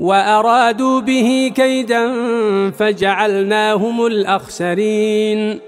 وأرادوا به كيدا فجعلناهم الأخسرين.